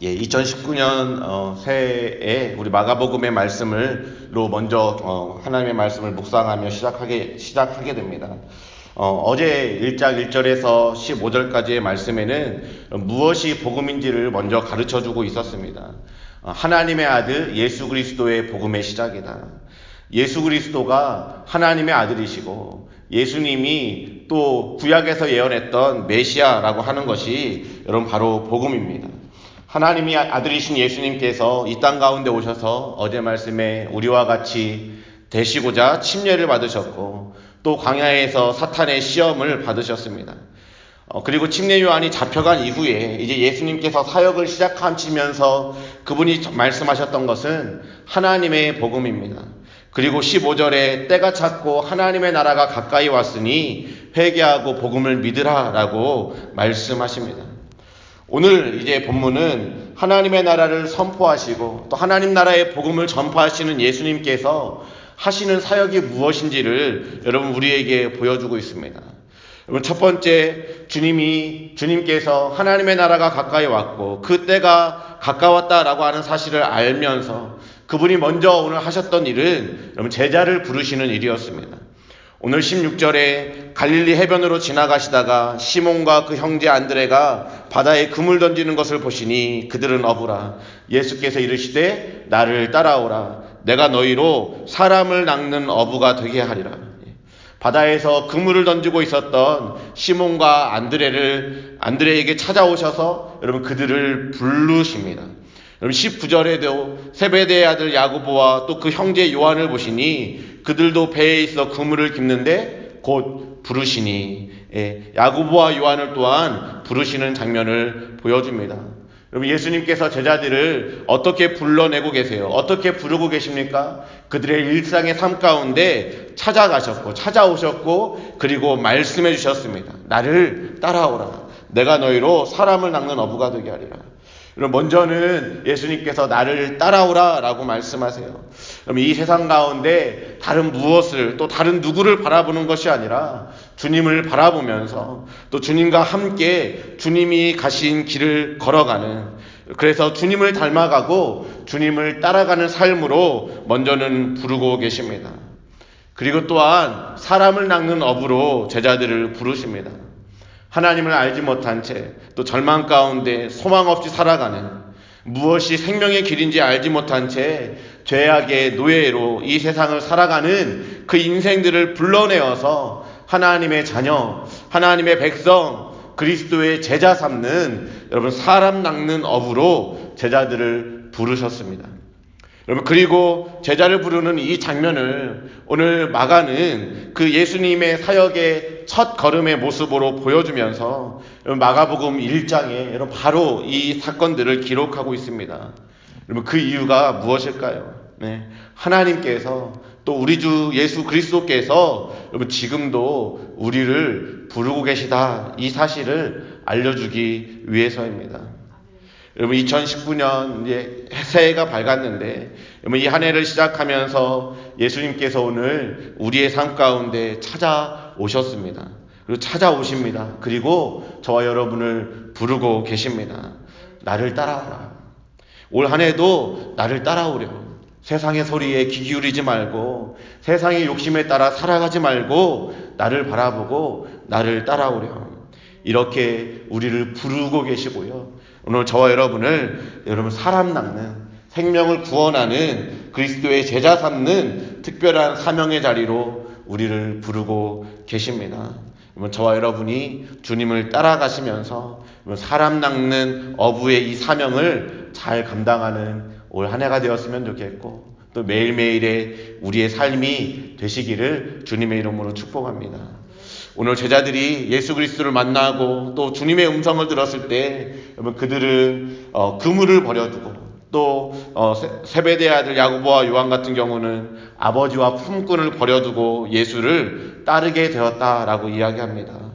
예, 2019년 어, 새해에 우리 마가복음의 말씀을로 먼저 어, 하나님의 말씀을 묵상하며 시작하게 시작하게 됩니다. 어, 제 1장 1절에서 15절까지의 말씀에는 무엇이 복음인지를 먼저 가르쳐 주고 있었습니다. 어, 하나님의 아들 예수 그리스도의 복음의 시작이다. 예수 그리스도가 하나님의 아들이시고 예수님이 또 구약에서 예언했던 메시아라고 하는 것이 여러분 바로 복음입니다. 하나님이 아들이신 예수님께서 이 땅 가운데 오셔서 어제 말씀에 우리와 같이 되시고자 침례를 받으셨고 또 광야에서 사탄의 시험을 받으셨습니다. 어, 그리고 침례 요한이 잡혀간 이후에 이제 예수님께서 사역을 시작하시면서 그분이 말씀하셨던 것은 하나님의 복음입니다. 그리고 15절에 때가 찼고 하나님의 나라가 가까이 왔으니 회개하고 복음을 믿으라라고 말씀하십니다. 오늘 이제 본문은 하나님의 나라를 선포하시고 또 하나님 나라의 복음을 전파하시는 예수님께서 하시는 사역이 무엇인지를 여러분 우리에게 보여주고 있습니다. 여러분 첫 번째 주님이 주님께서 하나님의 나라가 가까이 왔고 그 때가 가까웠다라고 하는 사실을 알면서 그분이 먼저 오늘 하셨던 일은 여러분 제자를 부르시는 일이었습니다. 오늘 16절에 갈릴리 해변으로 지나가시다가 시몬과 그 형제 안드레가 바다에 그물 던지는 것을 보시니 그들은 어부라. 예수께서 이르시되 나를 따라오라. 내가 너희로 사람을 낚는 어부가 되게 하리라. 바다에서 그물을 던지고 있었던 시몬과 안드레를 안드레에게 찾아오셔서 여러분 그들을 부르십니다. 여러분 19절에도 세베대의 아들 야구보와 또 그 형제 요한을 보시니 그들도 배에 있어 그물을 깁는데 곧 부르시니 예, 야구보와 요한을 또한 부르시는 장면을 보여줍니다. 여러분 예수님께서 제자들을 어떻게 불러내고 계세요? 어떻게 부르고 계십니까? 그들의 일상의 삶 가운데 찾아가셨고 찾아오셨고 그리고 말씀해 주셨습니다. 나를 따라오라. 내가 너희로 사람을 낚는 어부가 되게 하리라. 그럼 먼저는 예수님께서 나를 따라오라 라고 말씀하세요. 그럼 이 세상 가운데 다른 무엇을 또 다른 누구를 바라보는 것이 아니라 주님을 바라보면서 또 주님과 함께 주님이 가신 길을 걸어가는 그래서 주님을 닮아가고 주님을 따라가는 삶으로 먼저는 부르고 계십니다. 그리고 또한 사람을 낚는 업으로 제자들을 부르십니다. 하나님을 알지 못한 채 또 절망 가운데 소망 없이 살아가는 무엇이 생명의 길인지 알지 못한 채 죄악의 노예로 이 세상을 살아가는 그 인생들을 불러내어서 하나님의 자녀, 하나님의 백성, 그리스도의 제자 삼는 여러분 사람 낚는 업으로 제자들을 부르셨습니다. 여러분 그리고 제자를 부르는 이 장면을 오늘 마가는 그 예수님의 사역의 첫 걸음의 모습으로 보여주면서 마가복음 1장에 여러분 바로 이 사건들을 기록하고 있습니다. 여러분 그 이유가 무엇일까요? 네. 하나님께서 또 우리 주 예수 그리스도께서 여러분 지금도 우리를 부르고 계시다 이 사실을 알려주기 위해서입니다. 여러분 2019년 이제 새해가 밝았는데 여러분 이 한 해를 시작하면서 예수님께서 오늘 우리의 삶 가운데 찾아 오셨습니다. 그리고 찾아오십니다. 그리고 저와 여러분을 부르고 계십니다. 나를 따라오라. 올 한 해도 나를 따라오려. 세상의 소리에 귀 기울이지 말고 세상의 욕심에 따라 살아가지 말고 나를 바라보고 나를 따라오려. 이렇게 우리를 부르고 계시고요. 오늘 저와 여러분을 여러분 사람 낚는 생명을 구원하는 그리스도의 제자 삼는 특별한 사명의 자리로 우리를 부르고 계십니다. 저와 여러분이 주님을 따라가시면서 사람 낚는 어부의 이 사명을 잘 감당하는 올 한 해가 되었으면 좋겠고 또 매일매일의 우리의 삶이 되시기를 주님의 이름으로 축복합니다. 오늘 제자들이 예수 그리스도를 만나고 또 주님의 음성을 들었을 때 그들은 어, 그물을 버려두고 또 어, 세베대 아들 야구보와 요한 같은 경우는 아버지와 품꾼을 버려두고 예수를 따르게 되었다라고 이야기합니다.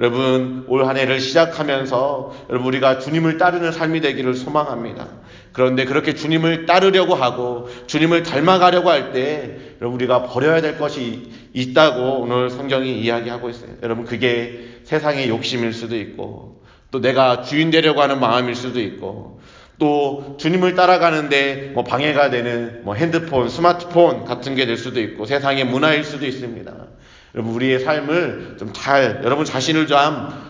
여러분 올 한 해를 시작하면서 여러분 우리가 주님을 따르는 삶이 되기를 소망합니다. 그런데 그렇게 주님을 따르려고 하고 주님을 닮아가려고 할 때 여러분 우리가 버려야 될 것이 있다고 오늘 성경이 이야기하고 있어요. 여러분 그게 세상의 욕심일 수도 있고 또 내가 주인 되려고 하는 마음일 수도 있고 또 주님을 따라가는데 뭐 방해가 되는 뭐 핸드폰, 스마트폰 같은 게 될 수도 있고 세상의 문화일 수도 있습니다. 여러분 우리의 삶을 좀 잘 여러분 자신을 좀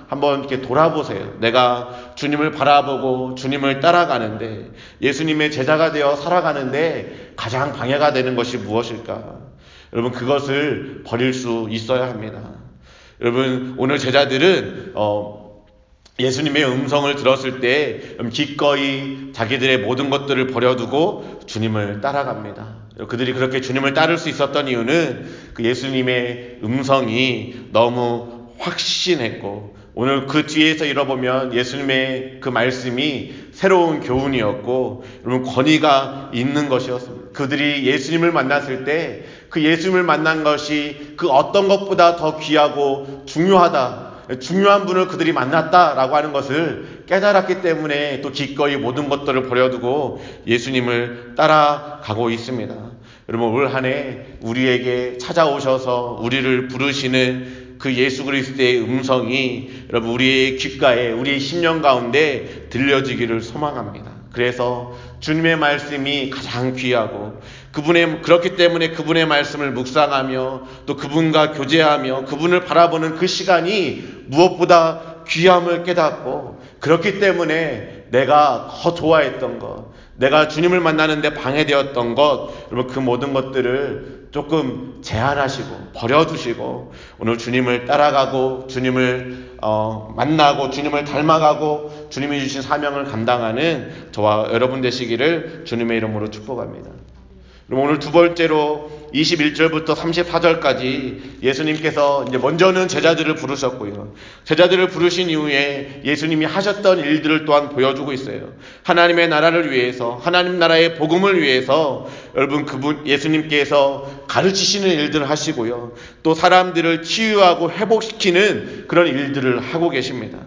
한번 이렇게 돌아보세요. 내가 주님을 바라보고 주님을 따라가는데 예수님의 제자가 되어 살아가는데 가장 방해가 되는 것이 무엇일까? 여러분 그것을 버릴 수 있어야 합니다. 여러분 오늘 제자들은 어, 예수님의 음성을 들었을 때 기꺼이 자기들의 모든 것들을 버려두고 주님을 따라갑니다. 그들이 그렇게 주님을 따를 수 있었던 이유는 그 예수님의 음성이 너무 확신했고 오늘 그 뒤에서 읽어보면 예수님의 그 말씀이 새로운 교훈이었고 여러분 권위가 있는 것이었습니다. 그들이 예수님을 만났을 때 그 예수님을 만난 것이 그 어떤 것보다 더 귀하고 중요하다 중요한 분을 그들이 만났다라고 하는 것을 깨달았기 때문에 또 기꺼이 모든 것들을 버려두고 예수님을 따라가고 있습니다. 여러분 올 한 해 우리에게 찾아오셔서 우리를 부르시는 그 예수 그리스도의 음성이 여러분 우리의 귓가에 우리의 심령 가운데 들려지기를 소망합니다. 그래서 주님의 말씀이 가장 귀하고 그분의 그렇기 때문에 그분의 말씀을 묵상하며 또 그분과 교제하며 그분을 바라보는 그 시간이 무엇보다 귀함을 깨닫고 그렇기 때문에 내가 더 좋아했던 것, 내가 주님을 만나는데 방해되었던 것, 여러분 그 모든 것들을 조금 제한하시고 버려두시고 오늘 주님을 따라가고 주님을 어, 만나고 주님을 닮아가고 주님이 주신 사명을 감당하는 저와 여러분 되시기를 주님의 이름으로 축복합니다. 그럼 오늘 두 번째로 21절부터 34절까지 예수님께서 이제 먼저는 제자들을 부르셨고요. 제자들을 부르신 이후에 예수님이 하셨던 일들을 또한 보여주고 있어요. 하나님의 나라를 위해서, 하나님 나라의 복음을 위해서 여러분 그분 예수님께서 가르치시는 일들을 하시고요. 또 사람들을 치유하고 회복시키는 그런 일들을 하고 계십니다.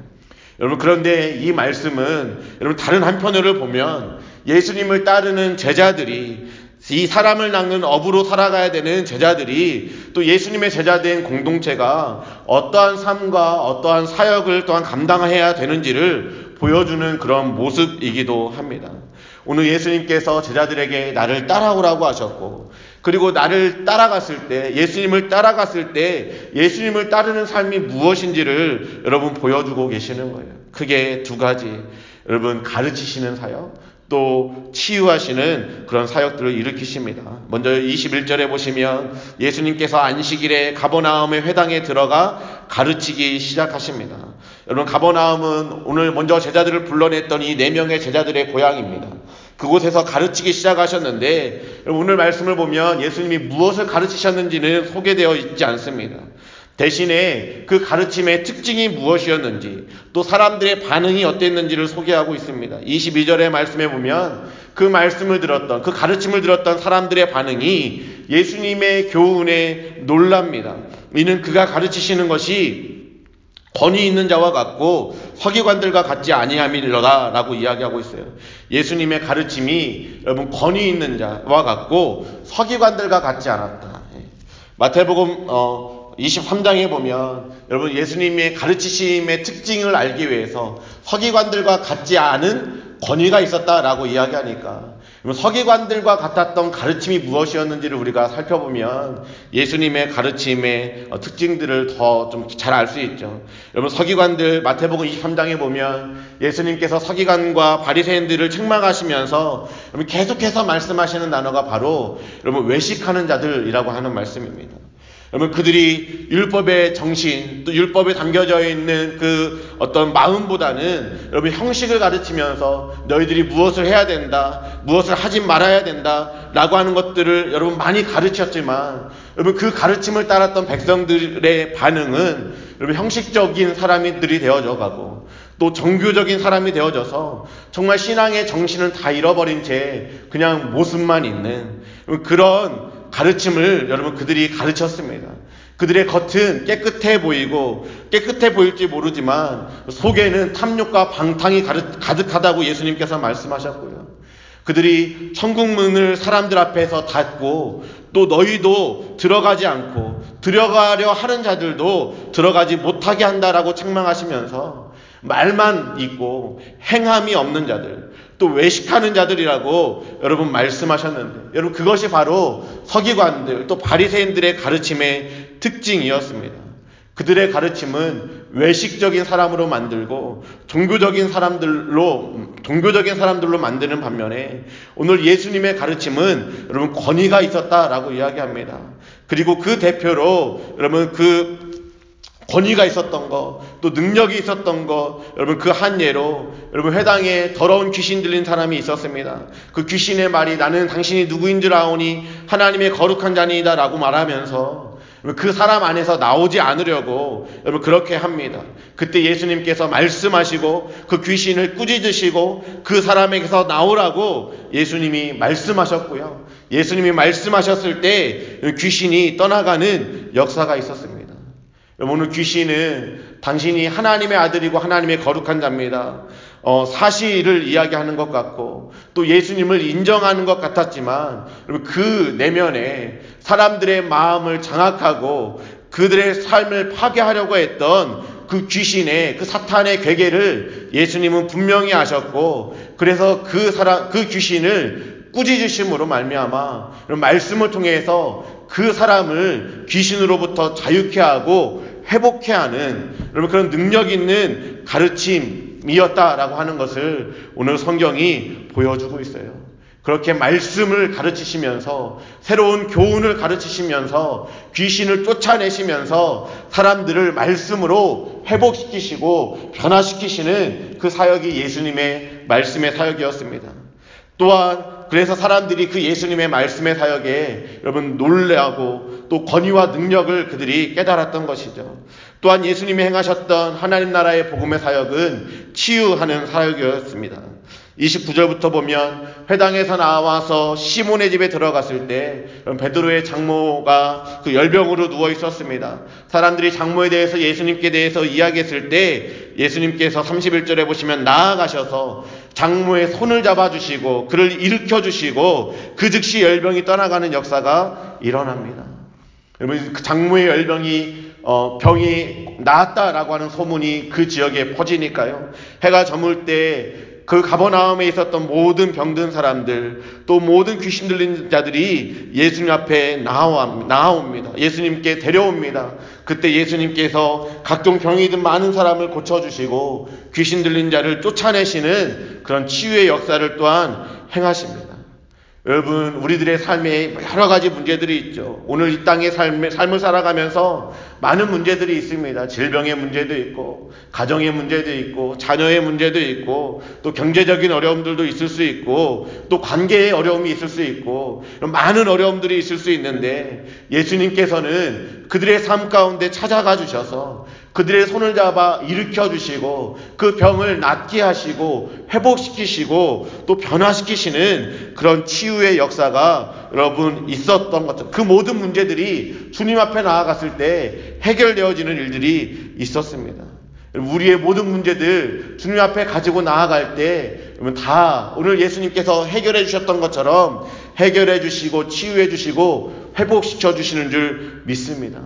여러분 그런데 이 말씀은 여러분 다른 한편으로 보면 예수님을 따르는 제자들이 이 사람을 낚는 업으로 살아가야 되는 제자들이 또 예수님의 제자된 공동체가 어떠한 삶과 어떠한 사역을 또한 감당해야 되는지를 보여주는 그런 모습이기도 합니다. 오늘 예수님께서 제자들에게 나를 따라오라고 하셨고, 그리고 나를 따라갔을 때, 예수님을 따라갔을 때, 예수님을 따르는 삶이 무엇인지를 여러분 보여주고 계시는 거예요. 크게 두 가지. 여러분 가르치시는 사역, 또 치유하시는 그런 사역들을 일으키십니다. 먼저 21절에 보시면 예수님께서 안식일에 가버나움의 회당에 들어가 가르치기 시작하십니다. 여러분 가버나움은 오늘 먼저 제자들을 불러냈던 이 네 명의 제자들의 고향입니다. 그곳에서 가르치기 시작하셨는데 오늘 말씀을 보면 예수님이 무엇을 가르치셨는지는 소개되어 있지 않습니다. 대신에 그 가르침의 특징이 무엇이었는지 또 사람들의 반응이 어땠는지를 소개하고 있습니다. 22절의 말씀에 보면 그 말씀을 들었던 그 가르침을 들었던 사람들의 반응이 예수님의 교훈에 놀랍니다. 이는 그가 가르치시는 것이 권위 있는 자와 같고 서기관들과 같지 아니함이로다라고 이야기하고 있어요. 예수님의 가르침이 여러분 권위 있는 자와 같고 서기관들과 같지 않았다. 예. 마태복음 어, 23장에 보면 여러분 예수님의 가르치심의 특징을 알기 위해서 서기관들과 같지 않은 권위가 있었다라고 이야기하니까 서기관들과 같았던 가르침이 무엇이었는지를 우리가 살펴보면 예수님의 가르침의 어, 특징들을 더 좀 잘 알 수 있죠. 여러분 서기관들 마태복음 23장에 보면 예수님께서 서기관과 바리새인들을 책망하시면서 계속해서 말씀하시는 단어가 바로 여러분 외식하는 자들이라고 하는 말씀입니다. 여러분 그들이 율법의 정신 또 율법에 담겨져 있는 그 어떤 마음보다는 여러분 형식을 가르치면서 너희들이 무엇을 해야 된다 무엇을 하지 말아야 된다 라고 하는 것들을 여러분 많이 가르쳤지만 여러분 그 가르침을 따랐던 백성들의 반응은 여러분 형식적인 사람들이 되어져 가고 또 정교적인 사람이 되어져서 정말 신앙의 정신을 다 잃어버린 채 그냥 모습만 있는 그런 가르침을 여러분 그들이 가르쳤습니다. 그들의 겉은 깨끗해 보이고 깨끗해 보일지 모르지만 속에는 탐욕과 방탕이 가득하다고 예수님께서 말씀하셨고요. 그들이 천국 문을 사람들 앞에서 닫고 또 너희도 들어가지 않고 들어가려 하는 자들도 들어가지 못하게 한다라고 책망하시면서 말만 있고 행함이 없는 자들, 또 외식하는 자들이라고 여러분 말씀하셨는데 여러분 그것이 바로 서기관들 또 바리새인들의 가르침의 특징이었습니다. 그들의 가르침은 외식적인 사람으로 만들고 종교적인 사람들로 종교적인 사람들로 만드는 반면에 오늘 예수님의 가르침은 여러분 권위가 있었다라고 이야기합니다. 그리고 그 대표로 여러분 그 권위가 있었던 거, 또 능력이 있었던 거, 여러분 그 한 예로 여러분 회당에 더러운 귀신 들린 사람이 있었습니다. 그 귀신의 말이 나는 당신이 누구인 줄 아오니 하나님의 거룩한 자니이다라고 말하면서 그 사람 안에서 나오지 않으려고 여러분 그렇게 합니다. 그때 예수님께서 말씀하시고 그 귀신을 꾸짖으시고 그 사람에게서 나오라고 예수님이 말씀하셨고요. 예수님이 말씀하셨을 때 귀신이 떠나가는 역사가 있었습니다. 오늘 귀신은 당신이 하나님의 아들이고 하나님의 거룩한 자입니다. 어, 사실을 이야기하는 것 같고 또 예수님을 인정하는 것 같았지만 그 내면에 사람들의 마음을 장악하고 그들의 삶을 파괴하려고 했던 그 귀신의 그 사탄의 괴계를 예수님은 분명히 아셨고 그래서 그 사람 그 귀신을 꾸짖으심으로 말미암아 말씀을 통해서 그 사람을 귀신으로부터 자유케 하고 회복케 하는 여러분 그런 능력 있는 가르침이었다라고 하는 것을 오늘 성경이 보여주고 있어요. 그렇게 말씀을 가르치시면서 새로운 교훈을 가르치시면서 귀신을 쫓아내시면서 사람들을 말씀으로 회복시키시고 변화시키시는 그 사역이 예수님의 말씀의 사역이었습니다. 또한 그래서 사람들이 그 예수님의 말씀의 사역에 여러분 놀래하고 또 권위와 능력을 그들이 깨달았던 것이죠. 또한 예수님이 행하셨던 하나님 나라의 복음의 사역은 치유하는 사역이었습니다. 29절부터 보면 회당에서 나와서 시몬의 집에 들어갔을 때 베드로의 장모가 그 열병으로 누워 있었습니다. 사람들이 장모에 대해서 예수님께 대해서 이야기했을 때 예수님께서 31절에 보시면 나아가셔서 장모의 손을 잡아주시고 그를 일으켜 주시고 그 즉시 열병이 떠나가는 역사가 일어납니다. 여러분 그 장모의 열병이 어, 병이 나았다라고 하는 소문이 그 지역에 퍼지니까요. 해가 저물 때 그 가버나움에 있었던 모든 병든 사람들 또 모든 귀신 들린 자들이 예수님 앞에 나옵니다. 예수님께 데려옵니다. 그때 예수님께서 각종 병이 든 많은 사람을 고쳐주시고 귀신 들린 자를 쫓아내시는 그런 치유의 역사를 또한 행하십니다. 여러분, 우리들의 삶에 여러 가지 문제들이 있죠. 오늘 이 땅의 삶, 삶을 살아가면서 많은 문제들이 있습니다. 질병의 문제도 있고, 가정의 문제도 있고, 자녀의 문제도 있고, 또 경제적인 어려움들도 있을 수 있고, 또 관계의 어려움이 있을 수 있고, 많은 어려움들이 있을 수 있는데, 예수님께서는 그들의 삶 가운데 찾아가 주셔서 그들의 손을 잡아 일으켜 주시고 그 병을 낫게 하시고 회복시키시고 또 변화시키시는 그런 치유의 역사가 여러분 있었던 것처럼 그 모든 문제들이 주님 앞에 나아갔을 때 해결되어지는 일들이 있었습니다. 우리의 모든 문제들 주님 앞에 가지고 나아갈 때 다 오늘 예수님께서 해결해 주셨던 것처럼 해결해 주시고 치유해 주시고 회복시켜 주시는 줄 믿습니다.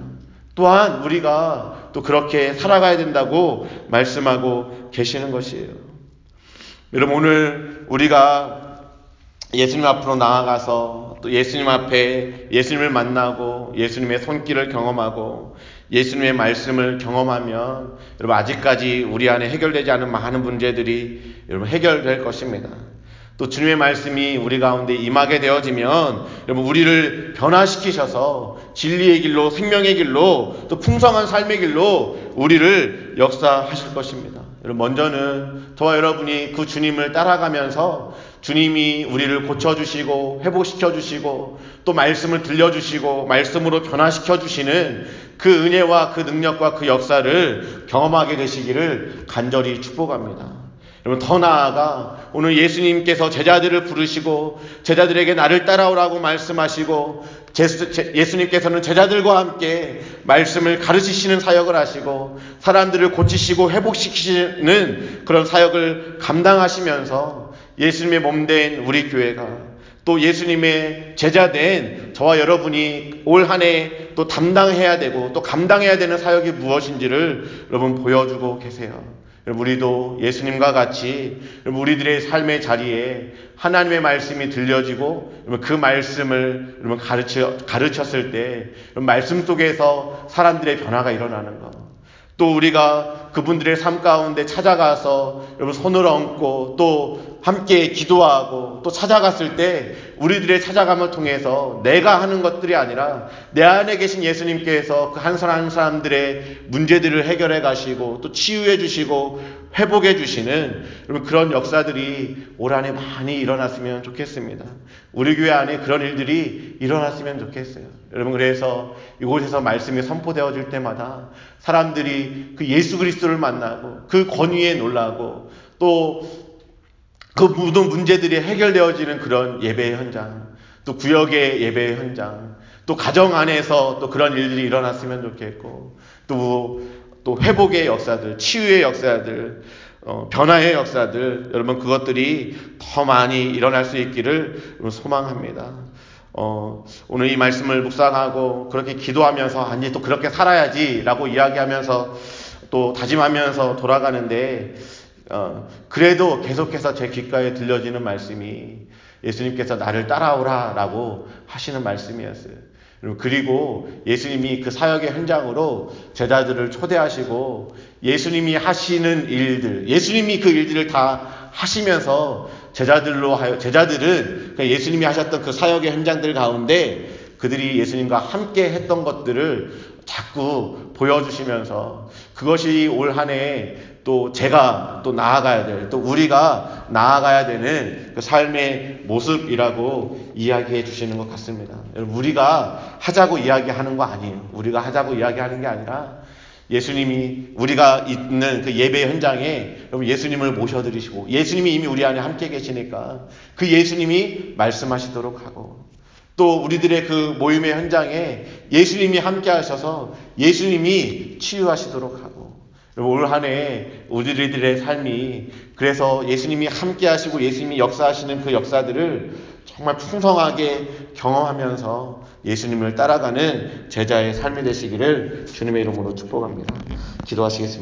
또한 우리가 또 그렇게 살아가야 된다고 말씀하고 계시는 것이에요. 여러분 오늘 우리가 예수님 앞으로 나아가서 또 예수님 앞에 예수님을 만나고 예수님의 손길을 경험하고 예수님의 말씀을 경험하면 여러분 아직까지 우리 안에 해결되지 않은 많은 문제들이 여러분 해결될 것입니다. 또 주님의 말씀이 우리 가운데 임하게 되어지면 여러분 우리를 변화시키셔서 진리의 길로 생명의 길로 또 풍성한 삶의 길로 우리를 역사하실 것입니다. 여러분 먼저는 저와 여러분이 그 주님을 따라가면서 주님이 우리를 고쳐주시고 회복시켜주시고 또 말씀을 들려주시고 말씀으로 변화시켜주시는 그 은혜와 그 능력과 그 역사를 경험하게 되시기를 간절히 축복합니다. 여러분 더 나아가 오늘 예수님께서 제자들을 부르시고 제자들에게 나를 따라오라고 말씀하시고 예수님께서는 제자들과 함께 말씀을 가르치시는 사역을 하시고 사람들을 고치시고 회복시키시는 그런 사역을 감당하시면서 예수님의 몸된 우리 교회가 또 예수님의 제자된 저와 여러분이 올 한 해 또 담당해야 되고 또 감당해야 되는 사역이 무엇인지를 여러분 보여주고 계세요. 우리도 예수님과 같이 우리들의 삶의 자리에 하나님의 말씀이 들려지고 그 말씀을 가르쳤을 때 말씀 속에서 사람들의 변화가 일어나는 것. 또 우리가 그분들의 삶 가운데 찾아가서 여러분 손을 얹고 또 함께 기도하고 또 찾아갔을 때 우리들의 찾아감을 통해서 내가 하는 것들이 아니라 내 안에 계신 예수님께서 그 한 사람 한 사람들의 문제들을 해결해 가시고 또 치유해 주시고 회복해 주시는 여러분 그런 역사들이 올 한해 많이 일어났으면 좋겠습니다. 우리 교회 안에 그런 일들이 일어났으면 좋겠어요. 여러분 그래서 이곳에서 말씀이 선포되어질 때마다 사람들이 그 예수 그리스도를 만나고 그 권위에 놀라고 또 그 모든 문제들이 해결되어지는 그런 예배 현장, 또 구역의 예배 현장, 또 가정 안에서 또 그런 일들이 일어났으면 좋겠고, 또, 또 회복의 역사들, 치유의 역사들, 어, 변화의 역사들, 여러분 그것들이 더 많이 일어날 수 있기를 소망합니다. 어, 오늘 이 말씀을 묵상하고 그렇게 기도하면서 아니 또 그렇게 살아야지라고 이야기하면서 또 다짐하면서 돌아가는데 어, 그래도 계속해서 제 귓가에 들려지는 말씀이 예수님께서 나를 따라오라라고 하시는 말씀이었어요. 그리고 예수님이 그 사역의 현장으로 제자들을 초대하시고 예수님이 하시는 일들, 예수님이 그 일들을 다 하시면서 제자들로 하여 제자들은 예수님이 하셨던 그 사역의 현장들 가운데 그들이 예수님과 함께 했던 것들을 자꾸 보여주시면서 그것이 올 한 해 또 제가 또 나아가야 될, 또 우리가 나아가야 되는 그 삶의 모습이라고 이야기해 주시는 것 같습니다. 우리가 하자고 이야기하는 거 아니에요. 우리가 하자고 이야기하는 게 아니라 예수님이 우리가 있는 그 예배 현장에 예수님을 모셔드리시고 예수님이 이미 우리 안에 함께 계시니까 그 예수님이 말씀하시도록 하고 또 우리들의 그 모임의 현장에 예수님이 함께 하셔서 예수님이 치유하시도록 하고 올 한해 우리들의 삶이 그래서 예수님이 함께 하시고 예수님이 역사하시는 그 역사들을 정말 풍성하게 경험하면서 예수님을 따라가는 제자의 삶이 되시기를 주님의 이름으로 축복합니다. 기도하시겠습니다.